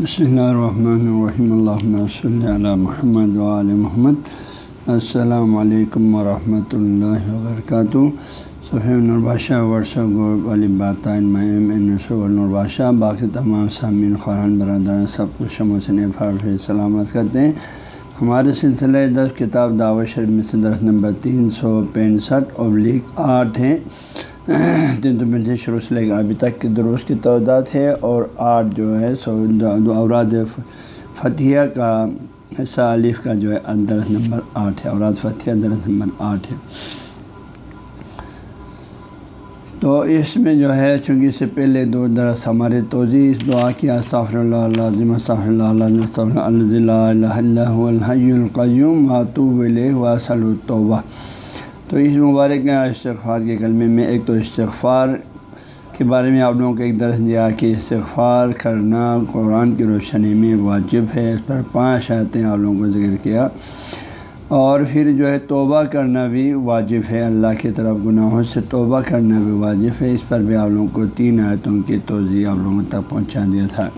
بسم اللہ الرحمن الرحیم اللہ صلی علی محمد وعلی محمد السلام علیکم ورحمۃ اللہ وبرکاتہ صفحہ نرباشہ ورثہ گورب علی باتین نرباشہ باقی تمام سامعین خوران برادر سب کچھ شموسن فارف سلامت کرتے ہیں ہمارے سلسلہ دس کتاب دعوت شریف میں سے درخت نمبر تین سو پینسٹھ ابلیغ آٹھ ہیں۔ تین سو پینسٹھ شروع سے لے کر ابھی تک کی درست کی تعداد ہے اور آٹھ جو ہے سو اوراد فتح کا حصہ الف کا جو ہے درخت نمبر آٹھ ہے، اوراد فتح درخت نمبر آٹھ ہے۔ تو اس میں جو ہے چونکہ اس سے پہلے دو درس ہمارے توضیع اس دعا کیا صافر اللہ عظم صاف اللہ اللہ الحی القیوم ماتو وصل الطوبہ تو اس مبارک استغفار کے کلمے میں ایک تو استغفار کے بارے میں آپ لوگوں کو ایک درس دیا کہ استغفار کرنا قرآن کی روشنی میں واجب ہے، اس پر پانچ آیتیں آپ لوگوں کو ذکر کیا۔ اور پھر جو ہے توبہ کرنا بھی واجب ہے، اللہ کی طرف گناہوں سے توبہ کرنا بھی واجب ہے، اس پر بھی آپ لوگوں کو تین آیتوں کی توضیع آپ لوگوں تک پہنچا دیا تھا۔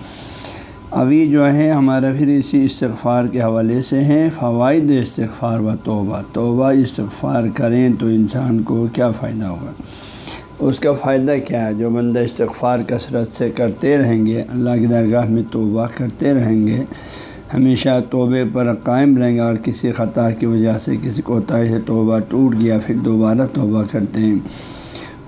ابھی جو ہے ہمارا پھر اسی استغفار کے حوالے سے ہیں۔ فوائد استغفار و توبہ۔ توبہ استغفار کریں تو انسان کو کیا فائدہ ہوگا؟ اس کا فائدہ کیا ہے؟ جو بندہ استغفار کثرت سے کرتے رہیں گے، اللہ کی درگاہ میں توبہ کرتے رہیں گے، ہمیشہ توبے پر قائم رہیں گے اور کسی خطا کی وجہ سے کسی کوتاہی سے توبہ ٹوٹ گیا، پھر دوبارہ توبہ کرتے ہیں۔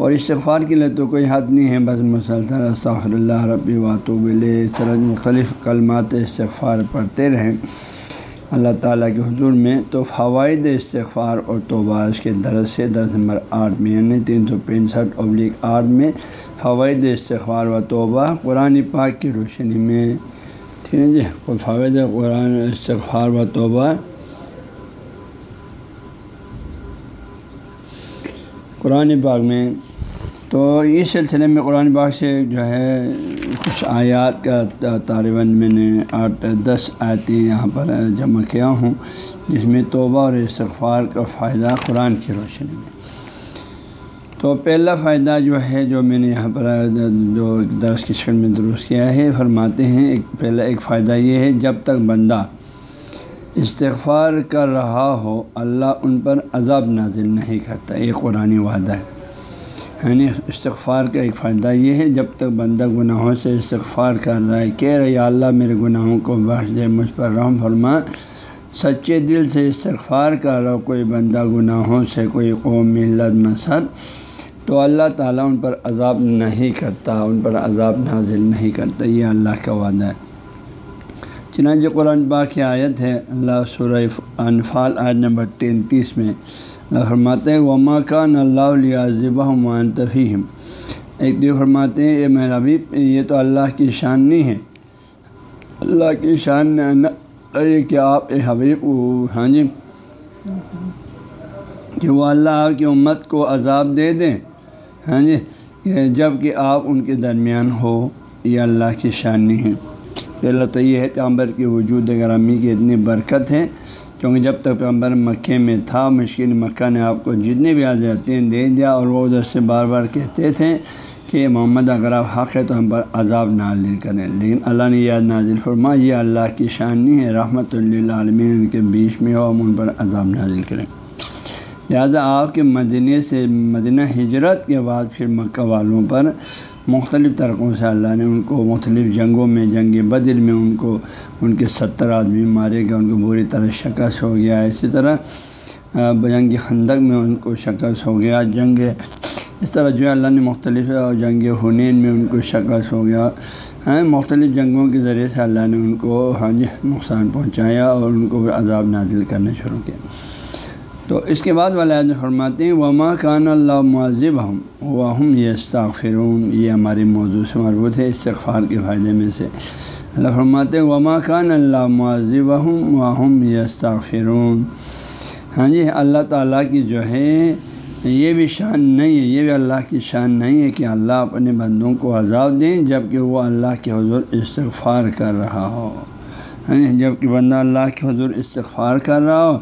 اور استغفار کے لیے تو کوئی حد نہیں ہے، بس مسلسل استغفر اللہ ربی واتو بلے سرج مختلف کلمات استغفار پڑھتے رہیں، اللہ تعالیٰ کے حضور میں تو فوائد استغفار اور توبہ اس کے درس سے، درس نمبر آٹھ میں یعنی تین سو پینسٹھ ابلیغ آٹھ میں فوائد استغفار و توبہ قرآن پاک کی روشنی میں۔ ٹھیک ہے جی فوائد قرآن استغفار و توبہ؟ قرآن پاک میں تو اس سلسلے میں قرآن باغ سے جو ہے کچھ آیات کا طالباً میں نے آٹھ دس آیتیں یہاں پر جمع کیا ہوں، جس میں توبہ اور استغفار کا فائدہ قرآن کی روشنی میں۔ تو پہلا فائدہ جو ہے، جو میں نے یہاں پر جو درس کی شکل میں درست کیا ہے، فرماتے ہیں ایک پہلا ایک فائدہ یہ ہے، جب تک بندہ استغفار کر رہا ہو، اللہ ان پر عذاب نازل نہیں کرتا، یہ قرآن وعدہ ہے۔ یعنی استغفار کا ایک فائدہ یہ ہے، جب تک بندہ گناہوں سے استغفار کر رہا ہے، کہہ رہے اللہ میرے گناہوں کو بخش دے، مجھ پر رحم فرما۔ سچے دل سے استغفار کر رہا کوئی بندہ گناہوں سے، کوئی قوم ملت نسل تو اللہ تعالیٰ ان پر عذاب نہیں کرتا، ان پر عذاب نازل نہیں کرتا۔ یہ اللہ کا وعدہ ہے۔ چنانچہ قرآن پاک کی آیت ہے، اللہ سورہ انفال آیت نمبر تینتیس میں فرماتے ہیں، وما کان اللہ علیہ ذبح ایک دو فرماتے ہیں یہ میرا بھی یہ تو اللہ کی شان نہیں ہے۔ اللہ کی شان یہ کہ آپ، اے حبیب ہاں جی کہ وہ اللہ کی امت کو عذاب دے دیں۔ ہاں جی یعنی جبکہ آپ ان کے درمیان ہو، یہ اللہ کی شان نہیں ہے۔ اللہ تعالیٰ یہ ہے پیغمبر کی وجود گرامی کی اتنی برکت ہے کیونکہ جب تک پیغمبر مکے میں تھا، مشکل مکہ نے آپ کو جتنے بھی آ ہیں، دے دیا اور وہ ادھر سے بار بار کہتے تھے کہ محمد اگر آپ حق ہے تو ہم پر عذاب نازل کریں۔ لیکن اللہ نے یاد نازل فرما یہ اللہ کی شان نہیں ہے رحمۃ اللہ عالمین ان کے بیچ میں ہو، ہم ان پر عذاب نازل کریں۔ لہٰذا آپ کے مدینہ سے مدینہ ہجرت کے بعد پھر مکہ والوں پر مختلف طرقوں سے اللہ نے ان کو مختلف جنگوں میں، جنگ بدل میں ان کو، ان کے ستر آدمی مارے گئے، ان کو بری طرح شکست ہو گیا۔ اسی طرح جنگ خندق میں ان کو شکست ہو گیا۔ جنگ، اس طرح جو ہے اللہ نے مختلف جنگ ہنین میں ان کو شکست ہو گیا۔ ہاں مختلف جنگوں کے ذریعے سے اللہ نے ان کو ہاں جی نقصان پہنچایا اور ان کو عذاب نازل کرنا شروع کیا۔ تو اس کے بعد والا فرماتے ہیں، وما کان اللہ معذب ہم وہم یہ یہ ہمارے موضوع سے مربوط ہے استغفار کے فائدے میں سے۔ اللہ فرماتے ہیں، وما کان اللہ معذب ہم وہم یہ ہاں جی اللہ تعالیٰ کی جو ہے، یہ بھی شان نہیں ہے، یہ بھی اللہ کی شان نہیں ہے کہ اللہ اپنے بندوں کو عذاب دیں جبکہ وہ اللہ کے حضور استغفار کر رہا ہو۔ ہاں جی، جبکہ بندہ اللہ کے حضور استغفار کر رہا ہو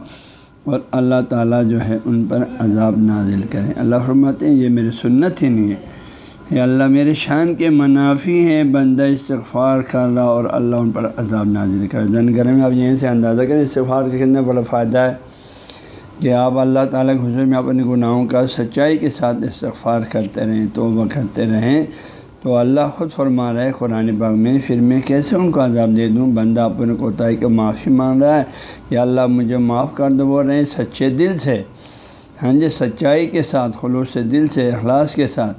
اور اللہ تعالیٰ جو ہے ان پر عذاب نازل کریں۔ اللہ فرماتے ہیں، یہ میری سنت ہی نہیں ہے۔ یا اللہ، میرے شان کے منافی ہیں، بندہ استغفار کر رہا اور اللہ ان پر عذاب نازل کر دن گرم میں آپ یہیں سے اندازہ کریں، استغفار کا کتنا بڑا فائدہ ہے کہ آپ اللہ تعالیٰ کے حضور میں اپنے گناہوں کا سچائی کے ساتھ استغفار کرتے رہیں، توبہ کرتے رہیں۔ تو اللہ خود فرما رہا ہے، قرآن باغ میں، پھر میں کیسے ان کو عذاب دے دوں؟ بندہ اپنے کوتاہی کا معافی مانگ رہا ہے۔ یا اللہ مجھے معاف کر دو بول رہے ہیں سچے دل سے۔ ہاں جی سچائی کے ساتھ، خلوص دل سے، اخلاص کے ساتھ۔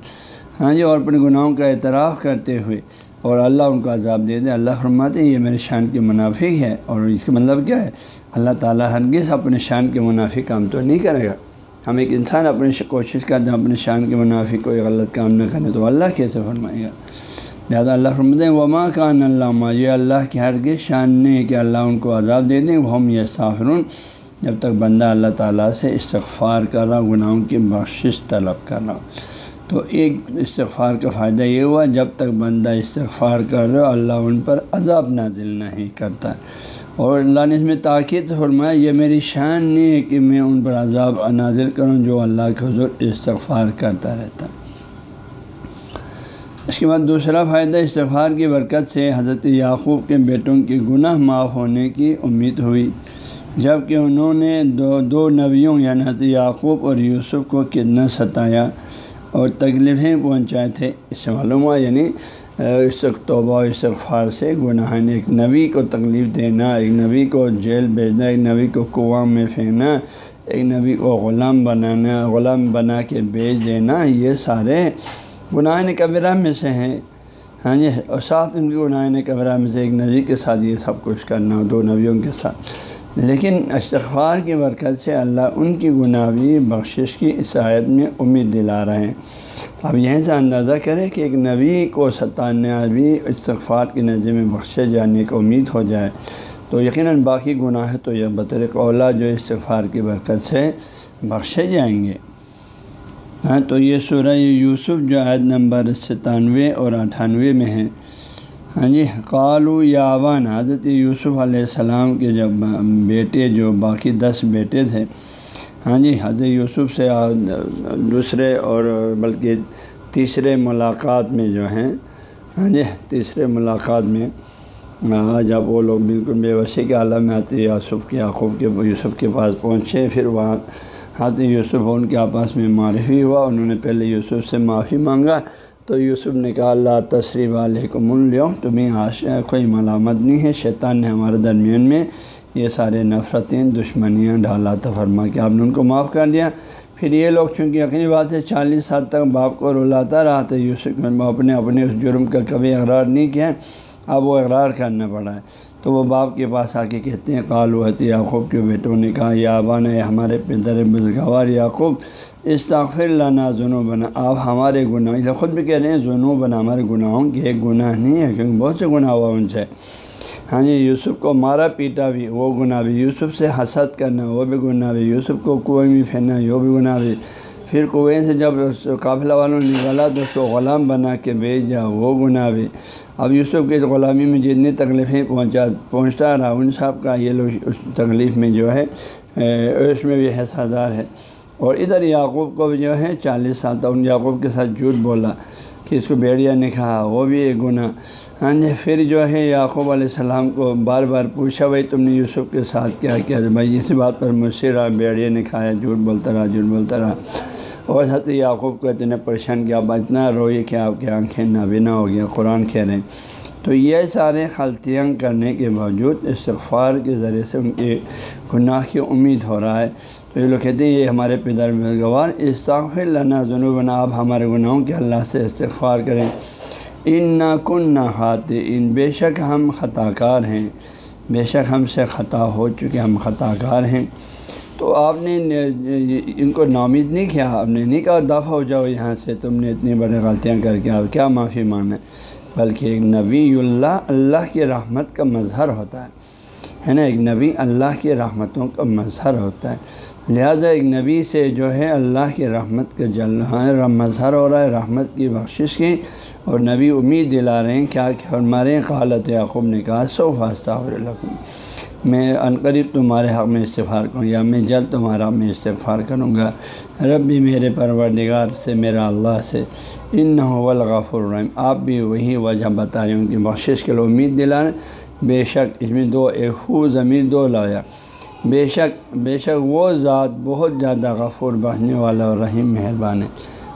ہاں جی اور اپنے گناہوں کا اعتراف کرتے ہوئے۔ اور اللہ ان کو عذاب دے دے۔ اللہ فرماتے ہیں، یہ میرے شان کے منافق ہے اور اس کا مطلب کیا ہے؟ اللہ تعالیٰ ہرگز اپنے شان کے منافق کام تو نہیں کرے گا۔ ہم ایک انسان اپنی کوشش کرتے ہیں اپنے شان کے منافق کوئی غلط کام نہ کرے تو اللہ کیسے فرمائے گا؟ لہٰذا اللہ فرماتے ہیں، وما کان اللہ یہ اللہ کی ہرگز شان نہیں کہ اللہ ان کو عذاب دے دیں وہ ہم یہ سافرون جب تک بندہ اللہ تعالیٰ سے استغفار کر رہا، گناہوں کی بخشش طلب کر رہا۔ تو ایک استغفار کا فائدہ یہ ہوا، جب تک بندہ استغفار کر رہا، اللہ ان پر عذاب نازل نہیں کرتا۔ اور اللہ نے اس میں تاکید فرمایا، یہ میری شان نہیں ہے کہ میں ان پر عذاب نازل کروں جو اللہ کے حضور استغفار کرتا رہتا۔ اس کے بعد دوسرا فائدہ، استغفار کی برکت سے حضرت یعقوب کے بیٹوں کے گناہ معاف ہونے کی امید ہوئی۔ جبکہ انہوں نے دو دو نبیوں یعنی حضرت یعقوب اور یوسف کو کتنا ستایا اور تکلیفیں پہنچائے تھے اس سے معلوم ہوا یعنی اس توبہ استغفار سے گناہ ایک نبی کو تکلیف دینا، ایک نبی کو جیل بھیجنا، ایک نبی کو کنواں میں پھینکنا، ایک نبی کو غلام بنانا، غلام بنا کے بیچ دینا، یہ سارے گناہ کبرہ میں سے ہیں۔ ہاں جی اور ساتھ ان کے گناہ کبرہ میں سے ایک نبی کے ساتھ یہ سب کچھ کرنا، دو نبیوں کے ساتھ۔ لیکن استغفار کی برکت سے اللہ ان کی گناہی بخشش کی عیسائیت میں امید دلا رہے ہیں۔ اب یہیں سے اندازہ کریں کہ ایک نبی کو ستانیہ بھی استغفار کی نظر میں بخشے جانے کی امید ہو جائے تو یقیناً باقی گناہ تو یہ بطرق اولا جو استغفار کی برکت سے بخشے جائیں گے۔ ہاں تو یہ سورہ یوسف جو عائد نمبر ستانوے اور اٹھانوے میں ہے۔ ہاں جی قالو یاوان حضرت یوسف علیہ السلام کے جب بیٹے جو باقی دس بیٹے تھے ہاں جی حضرت یوسف سے دوسرے اور بلکہ تیسرے ملاقات میں جو ہیں ہاں جی تیسرے ملاقات میں جب وہ لوگ بالکل بے وسی کے عالم میں آتے، یوسف کے یعقوب کے، یوسف کے پاس پہنچے، پھر وہاں حضرت یوسف ان کے آپس میں معرفی ہوا، انہوں نے پہلے یوسف سے معافی مانگا تو یوسف نے کہا، اللہ تصریف علیکم الو تمہیں آش، کوئی ملامت نہیں ہے۔ شیطان نے ہمارے درمیان میں یہ سارے نفرتیں، دشمنیاں ڈھالا تو فرما کہ آپ نے ان کو معاف کر دیا۔ پھر یہ لوگ چونکہ یقینی بات ہے، چالیس سال تک باپ کو رلاتا رہا، تو یوسف اپنے اپنے اس جرم کا کبھی اقرار نہیں کیا۔ اب وہ اقرار کرنا پڑا ہے۔ تو وہ باپ کے پاس آ کے کہتے ہیں کالوحت یعقوب کے بیٹوں نے کہا، یا ابان ہے ہمارے پدر بزگوار یعقوب، استغفر لنا ظنو بنا آپ ہمارے گناہ خود بھی کہہ رہے ہیں ظنو بنا ہمارے گناہوں کی ایک گناہ نہیں ہے، کیونکہ بہت سے گناہ ہوا ان سے۔ ہاں جی یوسف کو مارا، پیٹا بھی، وہ گناہ بھی۔ یوسف سے حسد کرنا، وہ بھی گناہ بھی۔ یوسف کو کنویں میں پھیننا وہ بھی گناہ بھی۔ پھر کنویں سے جب قافلہ والوں نے نکالا تو اس کو غلام بنا کے بھیجا، وہ گناہ بھی اب یوسف کے غلامی میں جتنی تکلیفیں پہنچا، پہنچتا رہا، ان صاحب کا یہ لوگ اس تکلیف میں جو ہے اس میں بھی حصہ دار ہے۔ اور ادھر یعقوب کو بھی جو ہے، چالیس سال تک ان یعقوب کے ساتھ جھوٹ بولا کہ اس کو بیڑیا نے کہا وہ بھی ایک گناہ۔ ہاں جی پھر جو ہے، یعقوب علیہ السلام کو بار بار پوچھا، بھائی، تم نے یوسف کے ساتھ کیا کیا؟ بھائی اسی بات پر مجھ سے رہا بیڑیا نے کھایا، جھوٹ بولتا رہا، جھوٹ بولتا رہا۔ اور حضرت یعقوب کو اتنے پریشان، کیا آپ اتنا روئے کہ آپ کی آنکھیں نابینا ہو گیا قرآن کہہ رہے ہیں۔ تو یہ سارے غلطیاں کرنے کے باوجود استغفار کے ذریعے سے ان کے گناہ کی امید ہو رہا ہے۔ تو یہ لوگ کہتے ہیں، یہ ہمارے پیدار گوار استغفر لنا ذنوبنا، آپ ہمارے گناہوں کے اللہ سے استغفار کریں۔ ان نہ کن نہ خاتے ان بے شک ہم خطا کار ہیں۔ بے شک ہم سے خطا ہو چکے، ہم خطا کار ہیں۔ تو آپ نے ان کو نامید نہیں کیا؟ آپ نے نہیں کہا دفع ہو جاؤ یہاں سے، تم نے اتنی بڑی غلطیاں کر کے، آپ کیا معافی مانیں بلکہ ایک نبی اللہ اللہ کی رحمت کا مظہر ہوتا ہے۔ ہے نا؟ ایک نبی اللہ کی رحمتوں کا مظہر ہوتا ہے۔ لہذا ایک نبی سے جو ہے اللہ کی رحمت کا جل، مظہر ہو رہا ہے، رحمت کی بخشش کی۔ اور نبی امید دلا رہے ہیں، کیا کہ ہمارے قالت یعقوب نے کہا سو فاستہ میں عنقریب تمہارے حق میں استفار کروں یا میں جلد تمہارا حق میں استفار کروں گا۔ رب بھی میرے پروردگار سے، میرا اللہ سے۔ ان نہ الرحیم۔ آپ بھی وہی وجہ بتا رہے ہیں ان کی بخشش کے لیے امید دلا رہے بے شک اس میں دو، ایک ہو ضمیر دو لایا بے شک بے شک وہ ذات بہت زیادہ غفور بہنے والا اور رحیم، مہربان ہے۔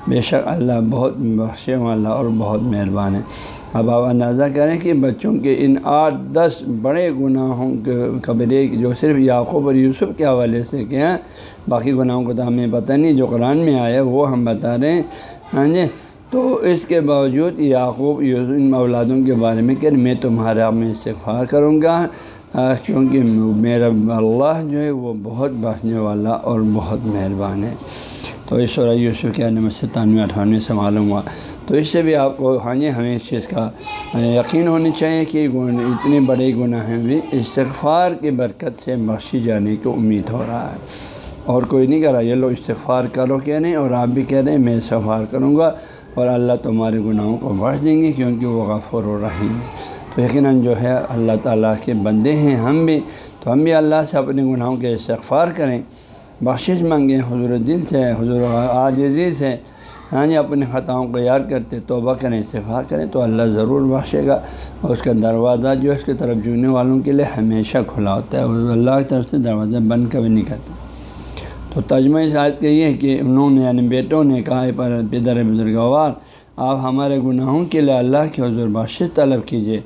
بے شک اللہ بہت بخشے والا اور بہت مہربان ہے۔ اب آپ اندازہ کریں کہ بچوں کے ان آٹھ دس بڑے گناہوں کے خبریں جو صرف یعقوب اور یوسف کے حوالے سے کیا باقی گناہوں کو تو ہمیں پتہ نہیں، جو قرآن میں آیا وہ ہم بتا رہے ہیں۔ ہاں جی تو اس کے باوجود یعقوب، یوسف، ان اولادوں کے بارے میں کہ میں تمہارا میں استفاع کروں گا کیونکہ میرا اللہ جو ہے وہ بہت بہنے والا اور بہت مہربان ہے۔ تو اس سورہ یوسف کے نمبر ستانوے اٹھانوے سے معلوم ہوا۔ تو اس سے بھی آپ کو ہاں جی ہمیں اس چیز کا یقین ہونی چاہیے کہ اتنے بڑے گناہ ہیں بھی استغفار کی برکت سے بخشی جانے کی امید ہو رہا ہے۔ اور کوئی نہیں کہہ رہا، یہ لوگ استغفار کرو کہہ رہے ہیں اور آپ بھی کہہ رہے ہیں، میں استغفار کروں گا اور اللہ تمہارے گناہوں کو بڑھ دیں گے کیونکہ وہ غفور و رحیم تو یقیناً جو ہے اللہ تعالیٰ کے بندے ہیں ہم بھی، تو ہم بھی اللہ سے اپنے گناہوں کے استغفار کریں۔ بخشش مانگیں حضور دل سے، حضور عاجزی سے۔ ہاں جی اپنے خطاؤں کو یاد کرتے، توبہ کریں استفاع کریں تو اللہ ضرور بخشے گا۔ اور اس کا دروازہ جو ہے، اس کی طرف جونے والوں کے لیے ہمیشہ کھلا ہوتا ہے۔ اور اللہ کی طرف سے دروازہ بند کبھی نہیں کرتا۔ تو تجمہ شاید کہ یہ ہے کہ انہوں نے یعنی بیٹوں نے کہا پر پدر بزرگوار آپ ہمارے گناہوں کے لیے اللہ کے حضور بخش طلب کیجیے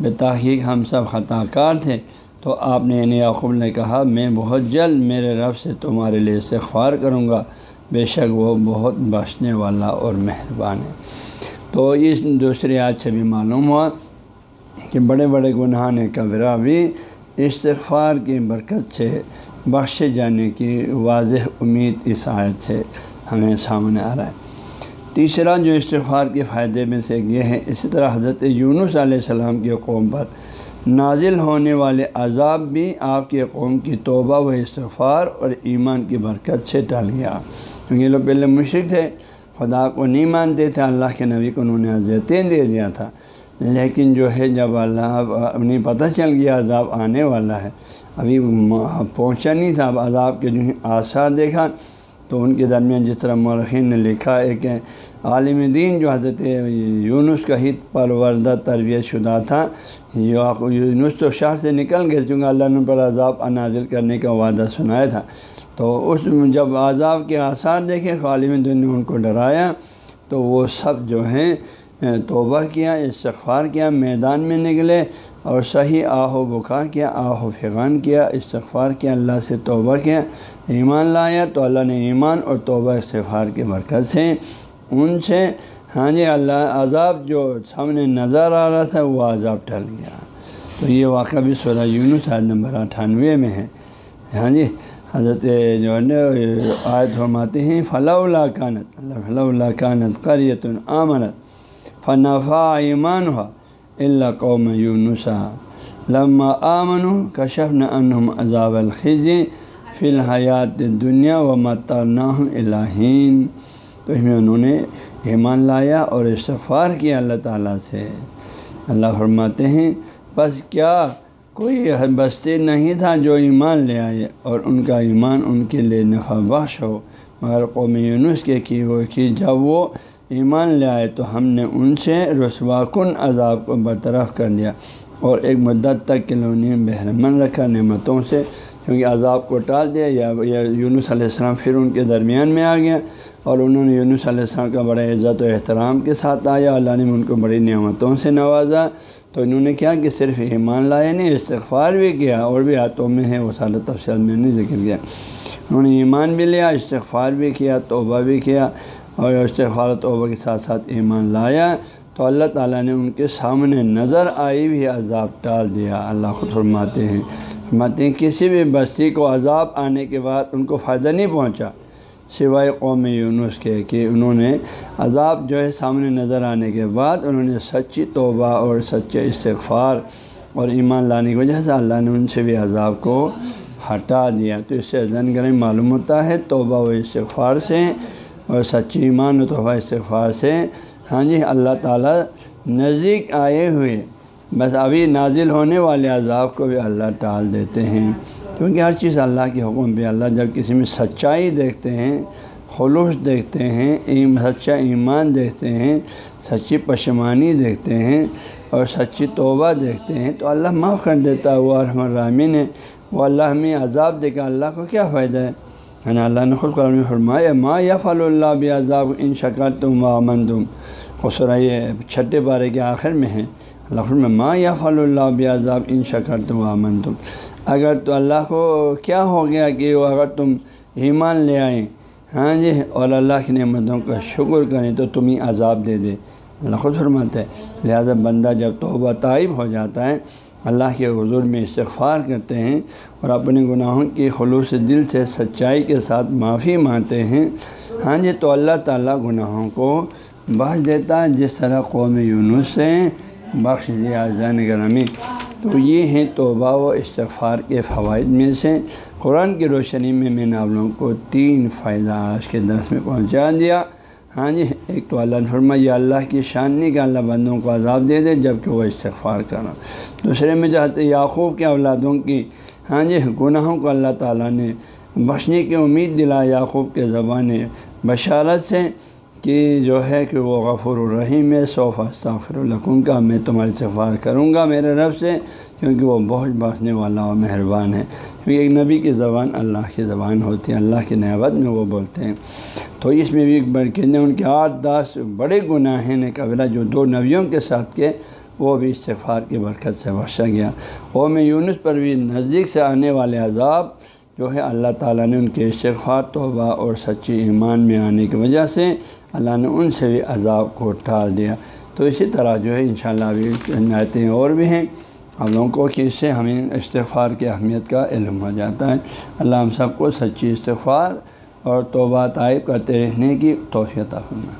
بے تحقیق ہم سب خطا کار تھے۔ تو آپ نے یعنی یعقوب نے کہا، میں بہت جلد میرے رب سے تمہارے لیے استغفار کروں گا۔ بے شک وہ بہت بخشنے والا اور مہربان ہے۔ تو اس دوسری آج سے بھی معلوم ہوا کہ بڑے بڑے گناہ نے کبرا بھی استغفار کی برکت سے بخشے جانے کی واضح امید اس آیت سے ہمیں سامنے آ رہا ہے۔ تیسرا جو استغفار کے فائدے میں سے یہ ہے، اسی طرح حضرت یونس علیہ السلام کے قوم پر نازل ہونے والے عذاب بھی آپ کے قوم کی توبہ و استغفار اور ایمان کی برکت سے ٹل گیا۔ کیونکہ لوگ پہلے مشرق تھے، خدا کو نہیں مانتے تھے، اللہ کے نبی کو انہوں نے عزتیں دے دیا تھا۔ لیکن جو ہے، جب اللہ، انہیں پتہ چل گیا عذاب آنے والا ہے، ابھی پہنچا نہیں تھا۔ اب عذاب کے جو آثار دیکھا تو ان کے درمیان جس طرح مرخین نے لکھا ہے کہ عالم دین جو حضرت یونس کا ہی پروردہ تربیت شدہ تھا یونس تو شہر سے نکل گئے، چونکہ اللہ نے پر عذاب نازل کرنے کا وعدہ سنایا تھا۔ تو اس جب عذاب کے آثار دیکھے، عالم دین نے ان کو ڈرایا، تو وہ سب جو ہیں، توبہ کیا، استغفار کیا، میدان میں نکلے اور صحیح آہ و بکا کیا، آہ و فغان کیا، استغفار کیا، اللہ سے توبہ کیا، ایمان لایا۔ تو اللہ نے ایمان اور توبہ استغفار کے برکت سے ان سے ہاں جی اللہ عذاب جو سامنے نظر آ رہا تھا، وہ عذاب ٹل گیا۔ تو یہ واقعہ بھی سولہ یونس عید نمبر اٹھانوے میں ہے۔ ہاں جی حضرت جو ہے عائد فرماتے ہیں فلاح اللہ کانت اللہ فلاح اللہ کانت قریت آمنت فنفا ایمان ہوا اللہ قوم یونسا لمہ آمن کشف نہ تو اس میں انہوں نے ایمان لایا اور استغفار کیا اللہ تعالیٰ سے۔ اللہ فرماتے ہیں، بس کیا کوئی بستی نہیں تھا جو ایمان لے آئے اور ان کا ایمان ان کے لیے نفع بخش ہو، مگر قوم یونس کے کی ہو کہ جب وہ ایمان لے آئے تو ہم نے ان سے رسوا کن عذاب کو برطرف کر دیا اور ایک مدت تک کے نے بحرمن رکھا نعمتوں سے، کیونکہ عذاب کو ٹال دیا یا یونس علیہ السلام پھر ان کے درمیان میں آ گیا۔ اور انہوں نے یونس علیہ السلام کا بڑے عزت و احترام کے ساتھ آیا، اللہ نے ان کو بڑی نعمتوں سے نوازا۔ تو انہوں نے کیا کہ صرف ایمان لائے نہیں، استغفار بھی کیا اور بھی ہاتھوں میں ہے، وہ سارا تفصیل میں نہیں ذکر کیا۔ انہوں نے ایمان بھی لیا، استغفار بھی کیا، توبہ بھی کیا اور استغفار توبہ کے ساتھ ساتھ ایمان لایا۔ تو اللہ تعالیٰ نے ان کے سامنے نظر آئی، بھی عذاب ٹال دیا۔ اللہ خود فرماتے ہیں فرماتے ہیں، کسی بھی بستی کو عذاب آنے کے بعد ان کو فائدہ نہیں پہنچا۔ سوائے قوم یونس کے کہ انہوں نے عذاب جو ہے سامنے نظر آنے کے بعد انہوں نے سچی توبہ اور سچے استغفار اور ایمان لانے کی وجہ سے اللہ نے ان سے بھی عذاب کو ہٹا دیا۔ تو اس سے زن گرم معلوم ہوتا ہے توبہ و استغفار سے اور سچی ایمان و توبہ استغفار سے۔ ہاں جی اللہ تعالیٰ نزدیک آئے ہوئے۔ بس ابھی نازل ہونے والے عذاب کو بھی اللہ ٹال دیتے ہیں۔ کیونکہ ہر چیز اللہ کے حکم پہ اللہ جب کسی میں سچائی دیکھتے ہیں، خلوص دیکھتے ہیں سچا ایمان دیکھتے ہیں، سچی پشمانی دیکھتے ہیں اور سچی توبہ دیکھتے ہیں، تو اللہ معاف کر دیتا ہے۔ وہ الرحم الرحمین ہے وہ اللہ ہمیں عذاب دے گا۔ اللہ کو کیا فائدہ ہے؟ یعنی اللہ نے خود قرآن فرمایا، ما یا فل اللہ بھی عذاب ان شکر تم و امن تم خسرا یہ چھٹے بارے کے آخر میں ہے۔ اللہ میں ما یا فل اللہ بھی عذاب ان شکر تم و امن تم اگر تو اللہ کو کیا ہو گیا کہ وہ اگر تم ایمان لے آئیں؟ ہاں جی اور اللہ کی نعمتوں کا شکر کریں تو تم ہی عذاب دے دے۔ اللہ خود فرماتا ہے، لہٰذا بندہ جب توبہ طائب ہو جاتا ہے، اللہ کے حضور میں استغفار کرتے ہیں اور اپنے گناہوں کی خلوص دل سے سچائی کے ساتھ معافی مانتے ہیں۔ ہاں جی تو اللہ تعالیٰ گناہوں کو بخش دیتا ہے، جس طرح قوم یونس سے بخش دیا جان گرامی تو یہ ہیں توبہ و استغفار کے فوائد میں سے۔ قرآن کی روشنی میں میں نے آپ لوگوں کو تین فائدہ آج کے درس میں پہنچا دیا۔ ہاں جی ایک تو اللہ فرما یہ اللہ کی شان نہیں کہ اللہ بندوں کو عذاب دے دے جبکہ وہ استغفار کرنا دوسرے میں جو یعقوب کے اولادوں کی ہاں جی گناہوں کو اللہ تعالیٰ نے بخشنے کی امید دلا یعقوب کے زبان بشارت سے کہ جو ہے کہ وہ غفر الرحیم ہے صوف استغفر القم کا، میں تمہاری استغفار کروں گا میرے رب سے، کیونکہ وہ بہت بخشنے والا اور مہربان ہے۔ کیونکہ ایک نبی کی زبان اللہ کی زبان ہوتی ہے، اللہ کی نعبت میں وہ بولتے ہیں۔ تو اس میں بھی ایک بڑکے ان کے آٹھ دس بڑے گناہ نے قبلہ جو دو نبیوں کے ساتھ کے، وہ بھی استغفار کی برکت سے بخشا گیا۔ وہ میں یونس پر بھی نزدیک سے آنے والے عذاب جو ہے، اللہ تعالیٰ نے ان کے استغفار، توبہ اور سچی ایمان میں آنے کی وجہ سے اللہ نے ان سے بھی عذاب کو ٹال دیا۔ تو اسی طرح جو ہے انشاءاللہ ابھی نعتیں اور بھی ہیں۔ ہم لوگوں کو کہ اس سے ہمیں استغفار کی اہمیت کا علم ہو جاتا ہے۔ اللہ ہم سب کو سچی استغفار اور توبہ طائب کرتے رہنے کی توفیع فرمائے۔